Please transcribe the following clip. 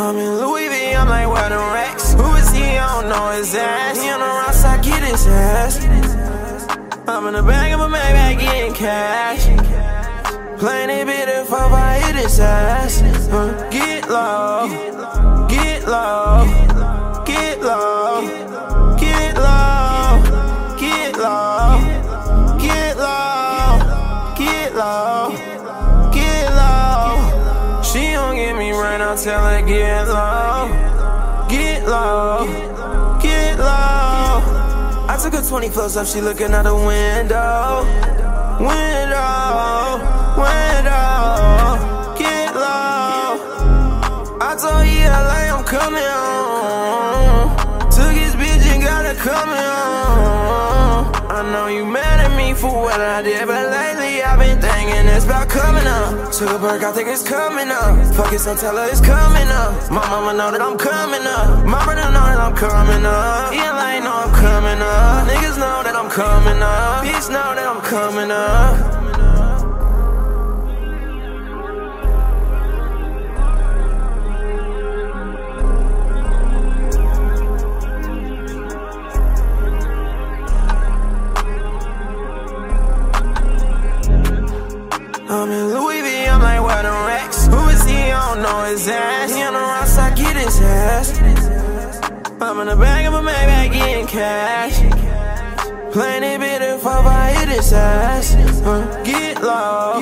I'm in Louis V, I'm like, where the Rex? Who is he? I don't know his ass. He on the rocks, I get his ass. I'm in the bag of a Maybach getting cash. Playing it bit if I hit his ass. Uh, tell her get low, get low, get low. I took her 20 close up, she looking out the window, window, window, get low. I told ELA I'm coming home. Took his bitch and got her coming home. I know you mad at me for what I did, but lately I've been thinking it's about. Took a break, I think it's coming up. Fuck it, so tell her it's coming up. My mama know that I'm coming up. My brother know that I'm coming up. ELA know I'm coming up. Niggas know that I'm coming up. Peace know that I'm coming up. I'm in Louis know his ass. He on the rocks, I get his ass. I'm in the bag of a Maybach getting cash. Playing it bit if I hit his ass. Uh, get low,